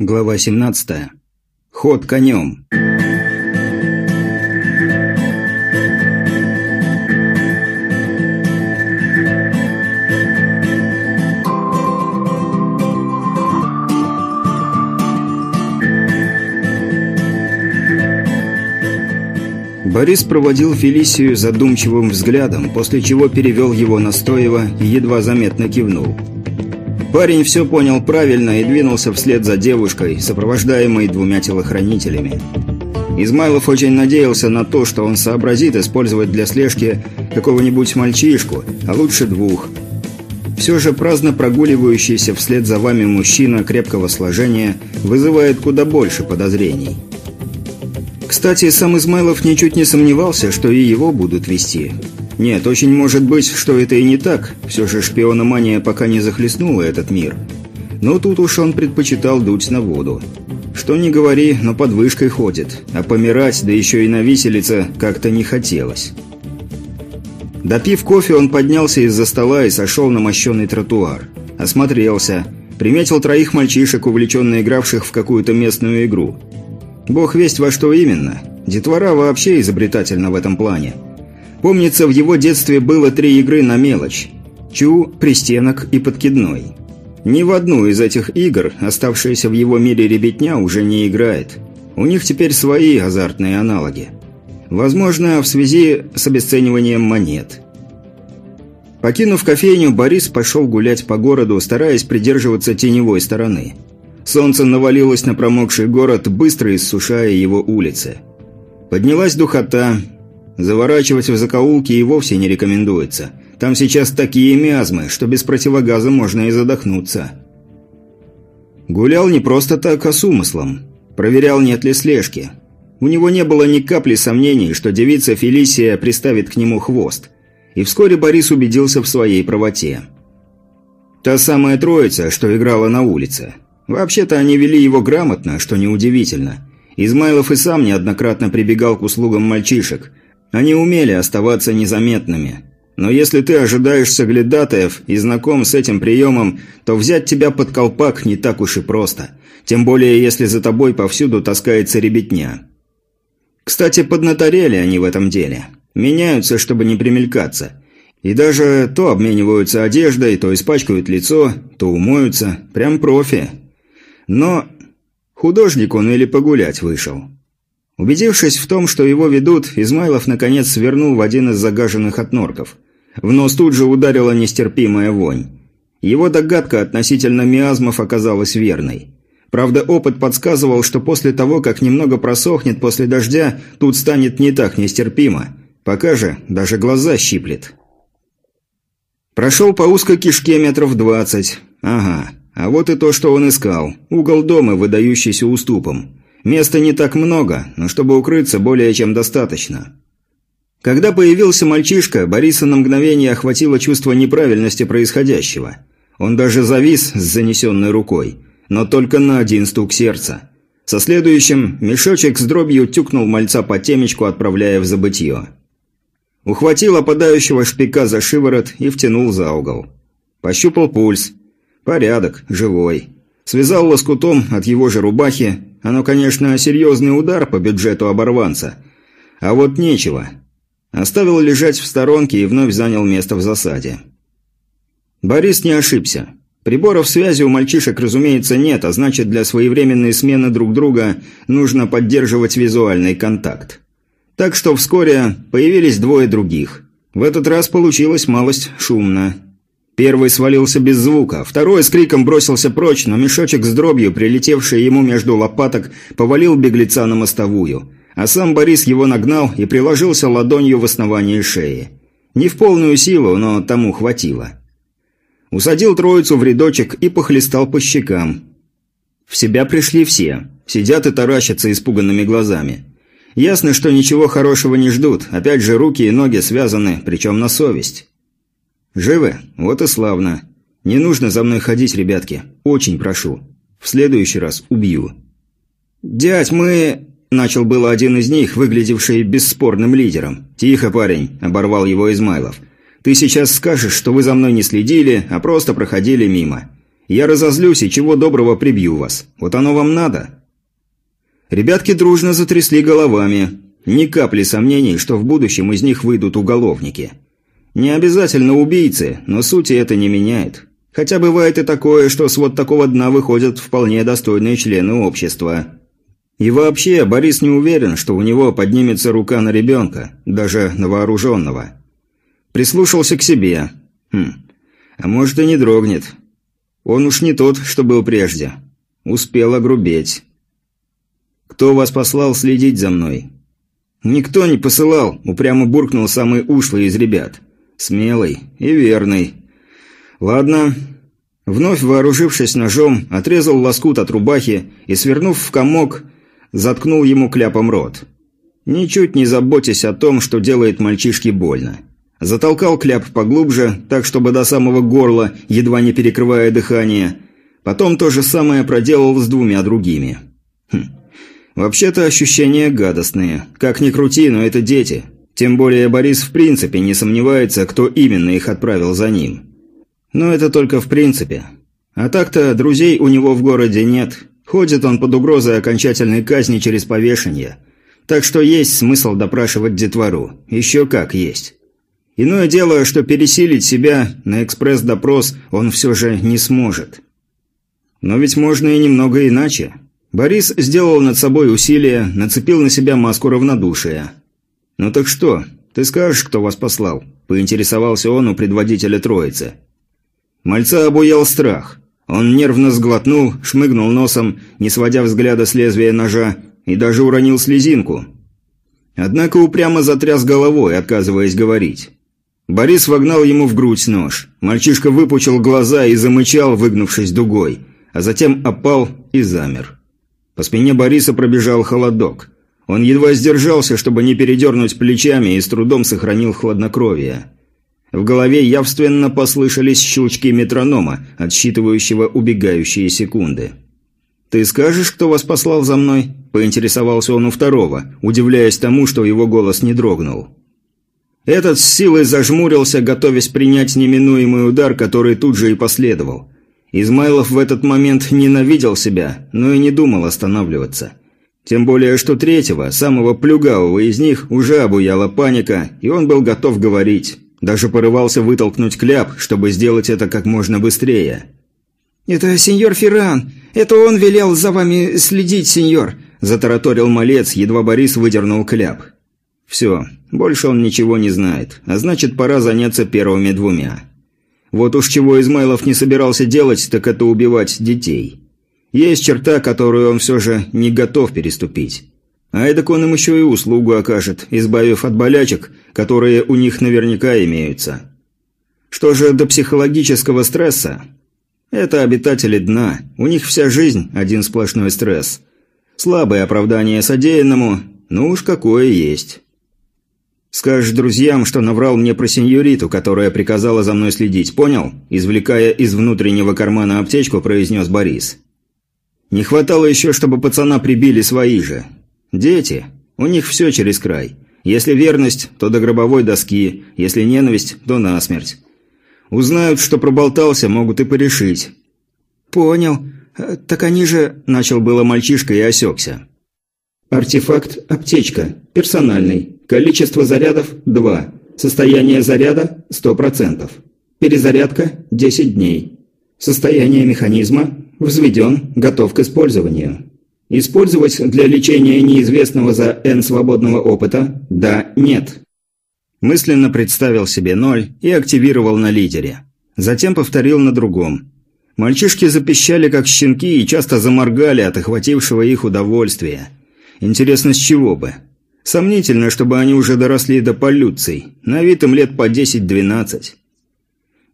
Глава 17. Ход конем. Борис проводил Фелисию задумчивым взглядом, после чего перевел его на Стоева и едва заметно кивнул. Парень все понял правильно и двинулся вслед за девушкой, сопровождаемой двумя телохранителями. Измайлов очень надеялся на то, что он сообразит использовать для слежки какого-нибудь мальчишку, а лучше двух. Все же праздно прогуливающийся вслед за вами мужчина крепкого сложения вызывает куда больше подозрений. Кстати, сам Измайлов ничуть не сомневался, что и его будут вести. Нет, очень может быть, что это и не так. Все же шпиономания пока не захлестнула этот мир. Но тут уж он предпочитал дуть на воду. Что ни говори, но под вышкой ходит. А помирать, да еще и на виселице, как-то не хотелось. Допив кофе, он поднялся из-за стола и сошел на мощенный тротуар. Осмотрелся. Приметил троих мальчишек, увлеченно игравших в какую-то местную игру. Бог весть во что именно. Детвора вообще изобретательна в этом плане. Помнится, в его детстве было три игры на мелочь. Чу, Пристенок и Подкидной. Ни в одну из этих игр оставшаяся в его мире ребятня уже не играет. У них теперь свои азартные аналоги. Возможно, в связи с обесцениванием монет. Покинув кофейню, Борис пошел гулять по городу, стараясь придерживаться теневой стороны. Солнце навалилось на промокший город, быстро иссушая его улицы. Поднялась духота, Заворачивать в закоулки и вовсе не рекомендуется. Там сейчас такие миазмы, что без противогаза можно и задохнуться. Гулял не просто так, а с умыслом. Проверял, нет ли слежки. У него не было ни капли сомнений, что девица Фелисия приставит к нему хвост. И вскоре Борис убедился в своей правоте. Та самая троица, что играла на улице. Вообще-то они вели его грамотно, что неудивительно. Измайлов и сам неоднократно прибегал к услугам мальчишек – они умели оставаться незаметными. Но если ты ожидаешь соглядатаев и знаком с этим приемом, то взять тебя под колпак не так уж и просто. Тем более, если за тобой повсюду таскается ребятня. Кстати, поднаторели они в этом деле. Меняются, чтобы не примелькаться. И даже то обмениваются одеждой, то испачкают лицо, то умоются. Прям профи. Но художник он или погулять вышел. Убедившись в том, что его ведут, Измайлов наконец свернул в один из загаженных отнорков. В нос тут же ударила нестерпимая вонь. Его догадка относительно миазмов оказалась верной. Правда, опыт подсказывал, что после того, как немного просохнет после дождя, тут станет не так нестерпимо. Пока же даже глаза щиплет. Прошел по узкой кишке метров двадцать. Ага, а вот и то, что он искал. Угол дома, выдающийся уступом. Места не так много, но чтобы укрыться более чем достаточно. Когда появился мальчишка, Бориса на мгновение охватило чувство неправильности происходящего. Он даже завис с занесенной рукой, но только на один стук сердца. Со следующим мешочек с дробью тюкнул мальца по темечку, отправляя в забытье. Ухватил опадающего шпика за шиворот и втянул за угол. Пощупал пульс. Порядок, живой. Связал лоскутом от его же рубахи, оно, конечно, серьезный удар по бюджету оборванца. А вот нечего. Оставил лежать в сторонке и вновь занял место в засаде. Борис не ошибся. Приборов связи у мальчишек, разумеется, нет, а значит, для своевременной смены друг друга нужно поддерживать визуальный контакт. Так что вскоре появились двое других. В этот раз получилось малость шумно. Первый свалился без звука, второй с криком бросился прочь, но мешочек с дробью, прилетевший ему между лопаток, повалил беглеца на мостовую. А сам Борис его нагнал и приложился ладонью в основании шеи. Не в полную силу, но тому хватило. Усадил троицу в рядочек и похлестал по щекам. В себя пришли все. Сидят и таращатся испуганными глазами. Ясно, что ничего хорошего не ждут. Опять же, руки и ноги связаны, причем на совесть. «Живы? Вот и славно. Не нужно за мной ходить, ребятки. Очень прошу. В следующий раз убью». «Дядь, мы...» – начал было один из них, выглядевший бесспорным лидером. «Тихо, парень», – оборвал его Измайлов. «Ты сейчас скажешь, что вы за мной не следили, а просто проходили мимо. Я разозлюсь и чего доброго прибью вас. Вот оно вам надо». Ребятки дружно затрясли головами. Ни капли сомнений, что в будущем из них выйдут уголовники. Не обязательно убийцы, но сути это не меняет. Хотя бывает и такое, что с вот такого дна выходят вполне достойные члены общества. И вообще, Борис не уверен, что у него поднимется рука на ребенка, даже на вооруженного. Прислушался к себе. Хм, а может и не дрогнет. Он уж не тот, что был прежде. Успел огрубеть. «Кто вас послал следить за мной?» «Никто не посылал», – упрямо буркнул самый ушлый из ребят. «Смелый и верный». «Ладно». Вновь вооружившись ножом, отрезал лоскут от рубахи и, свернув в комок, заткнул ему кляпом рот. Ничуть не заботясь о том, что делает мальчишке больно. Затолкал кляп поглубже, так чтобы до самого горла, едва не перекрывая дыхание. Потом то же самое проделал с двумя другими. Хм. Вообще-то ощущения гадостные. Как ни крути, но это дети. Тем более Борис в принципе не сомневается, кто именно их отправил за ним. Но это только в принципе. А так-то друзей у него в городе нет. Ходит он под угрозой окончательной казни через повешение. Так что есть смысл допрашивать детвору. Еще как есть. Иное дело, что пересилить себя на экспресс-допрос он все же не сможет. Но ведь можно и немного иначе. Борис сделал над собой усилие, нацепил на себя маску равнодушия. «Ну так что, ты скажешь, кто вас послал?» – поинтересовался он у предводителя троицы. Мальца обуял страх. Он нервно сглотнул, шмыгнул носом, не сводя взгляда с лезвия ножа, и даже уронил слезинку. Однако упрямо затряс головой, отказываясь говорить. Борис вогнал ему в грудь нож. Мальчишка выпучил глаза и замычал, выгнувшись дугой, а затем опал и замер. По спине Бориса пробежал холодок. Он едва сдержался, чтобы не передернуть плечами и с трудом сохранил хладнокровие. В голове явственно послышались щелчки метронома, отсчитывающего убегающие секунды. «Ты скажешь, кто вас послал за мной?» – поинтересовался он у второго, удивляясь тому, что его голос не дрогнул. Этот с силой зажмурился, готовясь принять неминуемый удар, который тут же и последовал – Измайлов в этот момент ненавидел себя, но и не думал останавливаться. Тем более, что третьего, самого плюгавого из них, уже обуяла паника, и он был готов говорить. Даже порывался вытолкнуть кляп, чтобы сделать это как можно быстрее. «Это сеньор Ферран! Это он велел за вами следить, сеньор!» – затараторил малец, едва Борис выдернул кляп. «Все, больше он ничего не знает, а значит, пора заняться первыми двумя». Вот уж чего Измайлов не собирался делать, так это убивать детей. Есть черта, которую он все же не готов переступить. А эдак он им еще и услугу окажет, избавив от болячек, которые у них наверняка имеются. Что же до психологического стресса? Это обитатели дна, у них вся жизнь – один сплошной стресс. Слабое оправдание содеянному, ну уж какое есть. Скажешь друзьям, что наврал мне про сеньориту, которая приказала за мной следить, понял?» Извлекая из внутреннего кармана аптечку, произнес Борис. «Не хватало еще, чтобы пацана прибили свои же. Дети. У них все через край. Если верность, то до гробовой доски, если ненависть, то насмерть. Узнают, что проболтался, могут и порешить». «Понял. Э, так они же...» – начал было мальчишка и осекся. Артефакт «Аптечка». Персональный. Количество зарядов – 2. Состояние заряда – 100%. Перезарядка – 10 дней. Состояние механизма – взведен, готов к использованию. Использовать для лечения неизвестного за N свободного опыта – да, нет. Мысленно представил себе ноль и активировал на лидере. Затем повторил на другом. Мальчишки запищали как щенки и часто заморгали от охватившего их удовольствия. Интересно, с чего бы? Сомнительно, чтобы они уже доросли до полюций. На вид им лет по 10-12.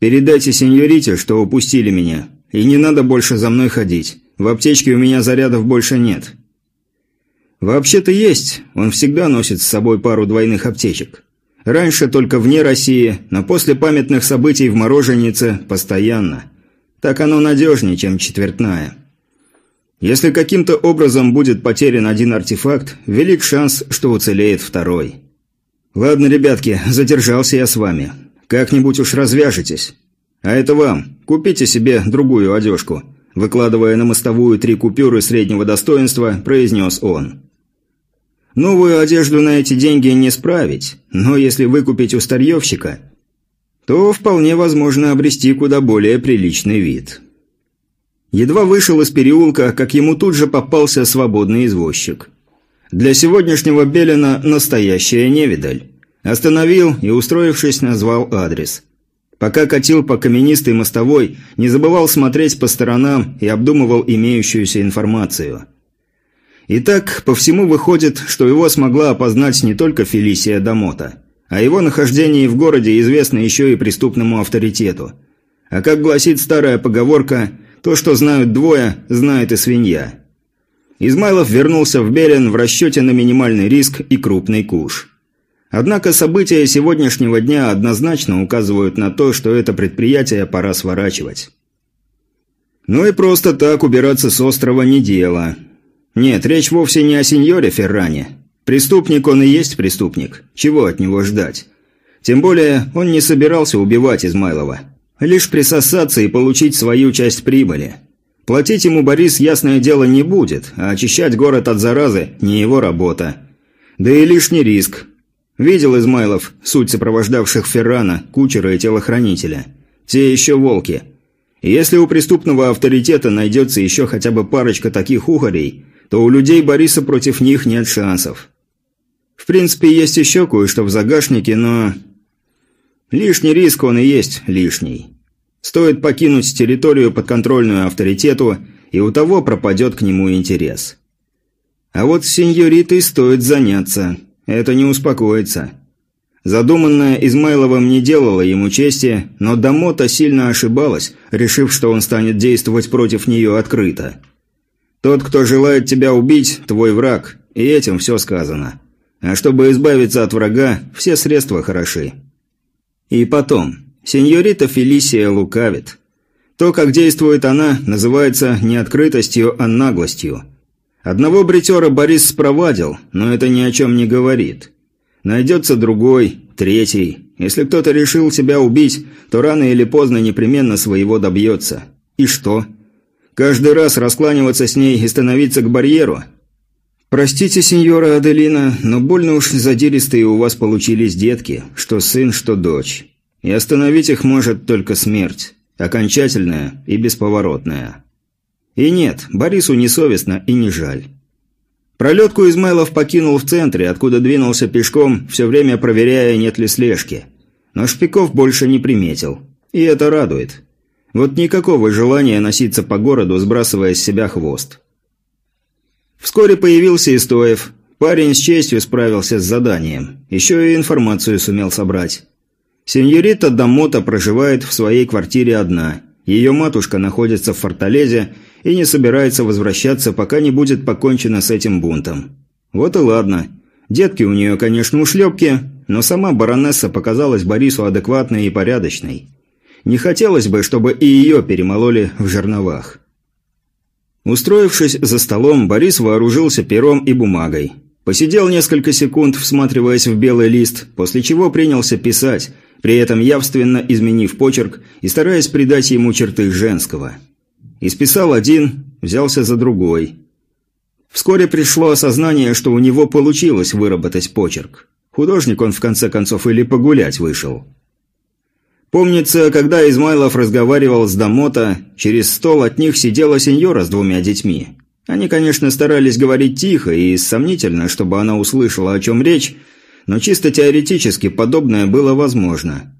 Передайте сеньорите, что упустили меня. И не надо больше за мной ходить. В аптечке у меня зарядов больше нет. Вообще-то есть. Он всегда носит с собой пару двойных аптечек. Раньше только вне России, но после памятных событий в Мороженице постоянно. Так оно надежнее, чем четвертная. Если каким-то образом будет потерян один артефакт, велик шанс, что уцелеет второй. Ладно, ребятки, задержался я с вами. Как-нибудь уж развяжетесь. А это вам. Купите себе другую одежку», – выкладывая на мостовую три купюры среднего достоинства, произнес он. «Новую одежду на эти деньги не справить, но если выкупить у старьевщика, то вполне возможно обрести куда более приличный вид». Едва вышел из переулка, как ему тут же попался свободный извозчик. Для сегодняшнего Белина настоящая невидаль. Остановил и, устроившись, назвал адрес. Пока катил по каменистой мостовой, не забывал смотреть по сторонам и обдумывал имеющуюся информацию. Итак, по всему выходит, что его смогла опознать не только Фелисия Дамота. О его нахождении в городе известно еще и преступному авторитету. А как гласит старая поговорка – то, что знают двое, знает и свинья. Измайлов вернулся в Берин в расчете на минимальный риск и крупный куш. Однако события сегодняшнего дня однозначно указывают на то, что это предприятие пора сворачивать. Ну и просто так убираться с острова не дело. Нет, речь вовсе не о сеньоре Ферране. Преступник он и есть преступник. Чего от него ждать? Тем более он не собирался убивать Измайлова. Лишь присосаться и получить свою часть прибыли. Платить ему Борис, ясное дело, не будет, а очищать город от заразы – не его работа. Да и лишний риск. Видел Измайлов суть сопровождавших Феррана, кучера и телохранителя. Те еще волки. Если у преступного авторитета найдется еще хотя бы парочка таких ухарей, то у людей Бориса против них нет шансов. В принципе, есть еще кое-что в загашнике, но Лишний риск он и есть лишний. Стоит покинуть территорию подконтрольную авторитету, и у того пропадет к нему интерес. А вот с сеньоритой стоит заняться. Это не успокоится. Задуманное Измайловым не делало ему чести, но Дамота сильно ошибалась, решив, что он станет действовать против нее открыто. Тот, кто желает тебя убить, твой враг, и этим все сказано. А чтобы избавиться от врага, все средства хороши. И потом, сеньорита Фелисия лукавит. То, как действует она, называется не открытостью, а наглостью. Одного бритера Борис спровадил, но это ни о чем не говорит. Найдется другой, третий. Если кто-то решил себя убить, то рано или поздно непременно своего добьется. И что? Каждый раз раскланиваться с ней и становиться к барьеру? «Простите, сеньора Аделина, но больно уж задиристые у вас получились детки, что сын, что дочь. И остановить их может только смерть, окончательная и бесповоротная. И нет, Борису не совестно и не жаль». Пролетку Измайлов покинул в центре, откуда двинулся пешком, все время проверяя, нет ли слежки. Но шпиков больше не приметил. И это радует. Вот никакого желания носиться по городу, сбрасывая с себя хвост. Вскоре появился Истоев. Парень с честью справился с заданием. Еще и информацию сумел собрать. Сеньорита Дамота проживает в своей квартире одна. Ее матушка находится в Форталезе и не собирается возвращаться, пока не будет покончено с этим бунтом. Вот и ладно. Детки у нее, конечно, ушлепки, но сама баронесса показалась Борису адекватной и порядочной. Не хотелось бы, чтобы и ее перемололи в жерновах. Устроившись за столом, Борис вооружился пером и бумагой. Посидел несколько секунд, всматриваясь в белый лист, после чего принялся писать, при этом явственно изменив почерк и стараясь придать ему черты женского. Исписал один, взялся за другой. Вскоре пришло осознание, что у него получилось выработать почерк. Художник он в конце концов или погулять вышел. Помнится, когда Измайлов разговаривал с Дамото, через стол от них сидела сеньора с двумя детьми. Они, конечно, старались говорить тихо и сомнительно, чтобы она услышала, о чем речь, но чисто теоретически подобное было возможно.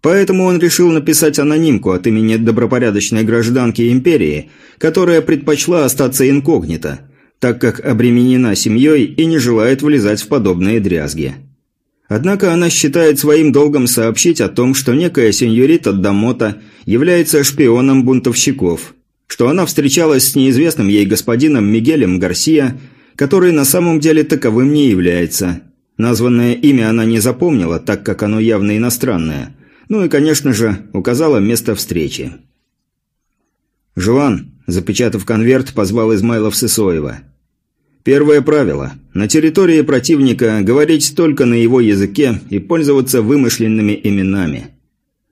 Поэтому он решил написать анонимку от имени добропорядочной гражданки империи, которая предпочла остаться инкогнито, так как обременена семьей и не желает влезать в подобные дрязги. Однако она считает своим долгом сообщить о том, что некая сеньорита Дамота является шпионом бунтовщиков, что она встречалась с неизвестным ей господином Мигелем Гарсия, который на самом деле таковым не является. Названное имя она не запомнила, так как оно явно иностранное. Ну и, конечно же, указала место встречи. «Жуан», запечатав конверт, позвал Измайлов Сысоева – Первое правило. На территории противника говорить только на его языке и пользоваться вымышленными именами.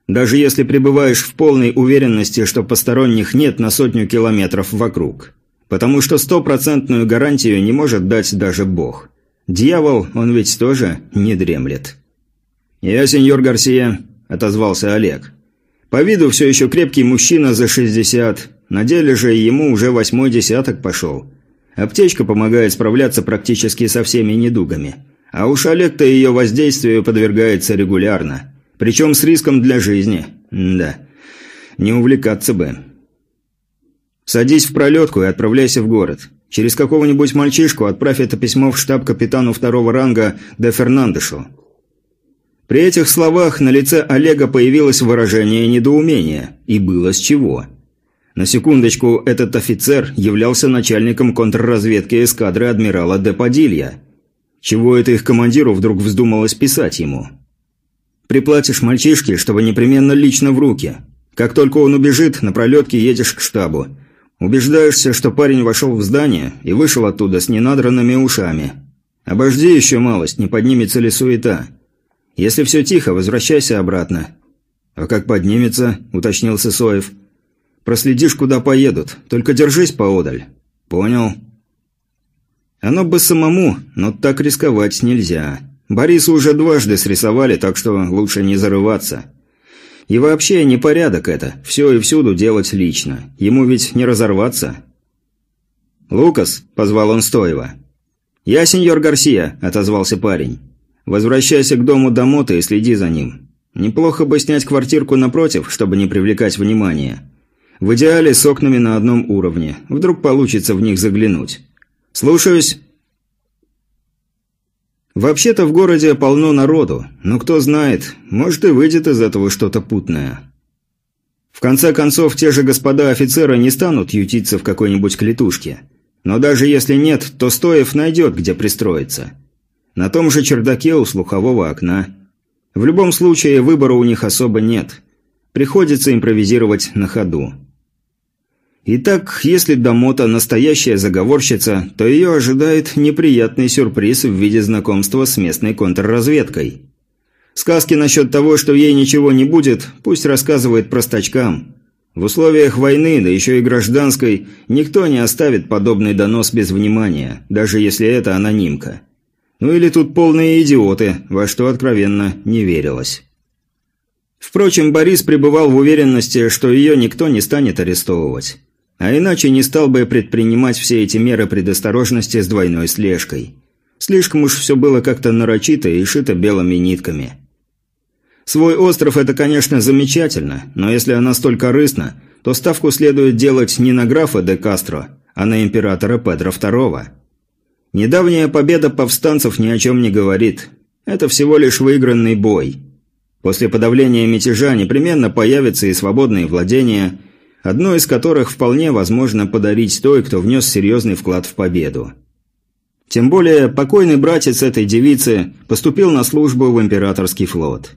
Даже если пребываешь в полной уверенности, что посторонних нет на сотню километров вокруг. Потому что стопроцентную гарантию не может дать даже Бог. Дьявол, он ведь тоже не дремлет. «Я сеньор Гарсия», – отозвался Олег. По виду все еще крепкий мужчина за 60, на деле же ему уже восьмой десяток пошел. Аптечка помогает справляться практически со всеми недугами. А уж Олег-то ее воздействию подвергается регулярно. Причем с риском для жизни. да, не увлекаться бы. Садись в пролетку и отправляйся в город. Через какого-нибудь мальчишку отправь это письмо в штаб капитану второго ранга де Фернандешу. При этих словах на лице Олега появилось выражение недоумения. И было с чего. На секундочку, этот офицер являлся начальником контрразведки эскадры адмирала де Падилья. Чего это их командиру вдруг вздумалось писать ему? «Приплатишь мальчишке, чтобы непременно лично в руки. Как только он убежит, на пролетке едешь к штабу. Убеждаешься, что парень вошел в здание и вышел оттуда с ненадранными ушами. Обожди еще малость, не поднимется ли суета». Если все тихо, возвращайся обратно». «А как поднимется?» – уточнил Сысоев. «Проследишь, куда поедут. Только держись поодаль». «Понял». Оно бы самому, но так рисковать нельзя. Борису уже дважды срисовали, так что лучше не зарываться. И вообще непорядок это, все и всюду делать лично. Ему ведь не разорваться. «Лукас», – позвал он Стоева. «Я сеньор Гарсия», – отозвался парень. Возвращайся к дому Домота и следи за ним. Неплохо бы снять квартирку напротив, чтобы не привлекать внимания. В идеале с окнами на одном уровне. Вдруг получится в них заглянуть. Слушаюсь. Вообще-то в городе полно народу, но кто знает, может и выйдет из этого что-то путное. В конце концов, те же господа офицеры не станут ютиться в какой-нибудь клетушке. Но даже если нет, то Стоев найдет, где пристроиться. На том же чердаке у слухового окна. В любом случае, выбора у них особо нет. Приходится импровизировать на ходу. Итак, если Дамота настоящая заговорщица, то ее ожидает неприятный сюрприз в виде знакомства с местной контрразведкой. Сказки насчет того, что ей ничего не будет, пусть рассказывает простачкам. В условиях войны, да еще и гражданской, никто не оставит подобный донос без внимания, даже если это анонимка. Ну или тут полные идиоты, во что откровенно не верилось. Впрочем, Борис пребывал в уверенности, что ее никто не станет арестовывать. А иначе не стал бы предпринимать все эти меры предосторожности с двойной слежкой. Слишком уж все было как-то нарочито и шито белыми нитками. Свой остров – это, конечно, замечательно, но если она столь корыстна, то ставку следует делать не на графа де Кастро, а на императора Педро II. Недавняя победа повстанцев ни о чем не говорит. Это всего лишь выигранный бой. После подавления мятежа непременно появятся и свободные владения, одно из которых вполне возможно подарить той, кто внес серьезный вклад в победу. Тем более, покойный братец этой девицы поступил на службу в императорский флот.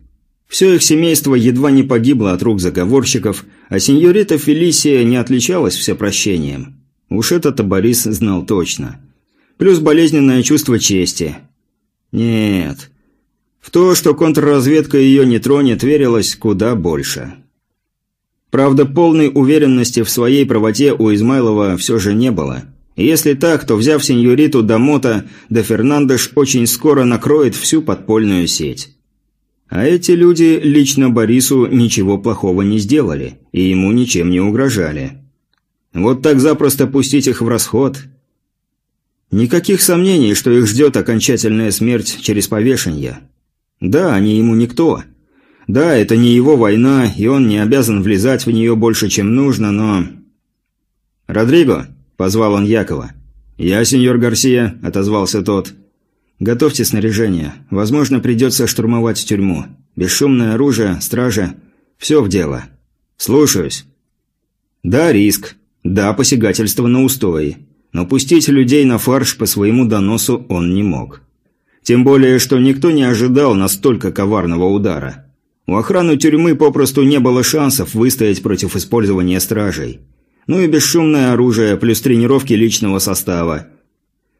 Все их семейство едва не погибло от рук заговорщиков, а сеньорита Фелисия не отличалась всепрощением. Уж это-то Борис знал точно – Плюс болезненное чувство чести. Нет. В то, что контрразведка ее не тронет, верилось куда больше. Правда, полной уверенности в своей правоте у Измайлова все же не было. если так, то, взяв сеньориту Дамота, де Фернандеш очень скоро накроет всю подпольную сеть. А эти люди лично Борису ничего плохого не сделали, и ему ничем не угрожали. Вот так запросто пустить их в расход – Никаких сомнений, что их ждет окончательная смерть через повешение. Да, они ему никто. Да, это не его война, и он не обязан влезать в нее больше, чем нужно, но... «Родриго!» – позвал он Якова. «Я, сеньор Гарсия», – отозвался тот. «Готовьте снаряжение. Возможно, придется штурмовать тюрьму. Бесшумное оружие, стража. Все в дело. Слушаюсь». «Да, риск. Да, посягательство на устои но пустить людей на фарш по своему доносу он не мог. Тем более, что никто не ожидал настолько коварного удара. У охраны тюрьмы попросту не было шансов выстоять против использования стражей. Ну и бесшумное оружие, плюс тренировки личного состава.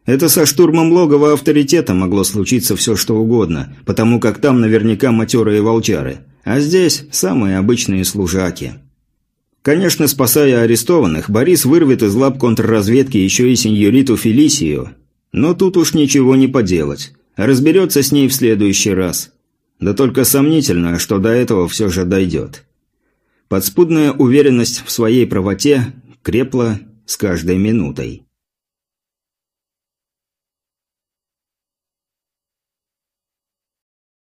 Это со штурмом логова авторитета могло случиться все что угодно, потому как там наверняка матерые волчары, А здесь самые обычные служаки. Конечно, спасая арестованных, Борис вырвет из лап контрразведки еще и сеньориту Фелисию. Но тут уж ничего не поделать. Разберется с ней в следующий раз. Да только сомнительно, что до этого все же дойдет. Подспудная уверенность в своей правоте крепла с каждой минутой.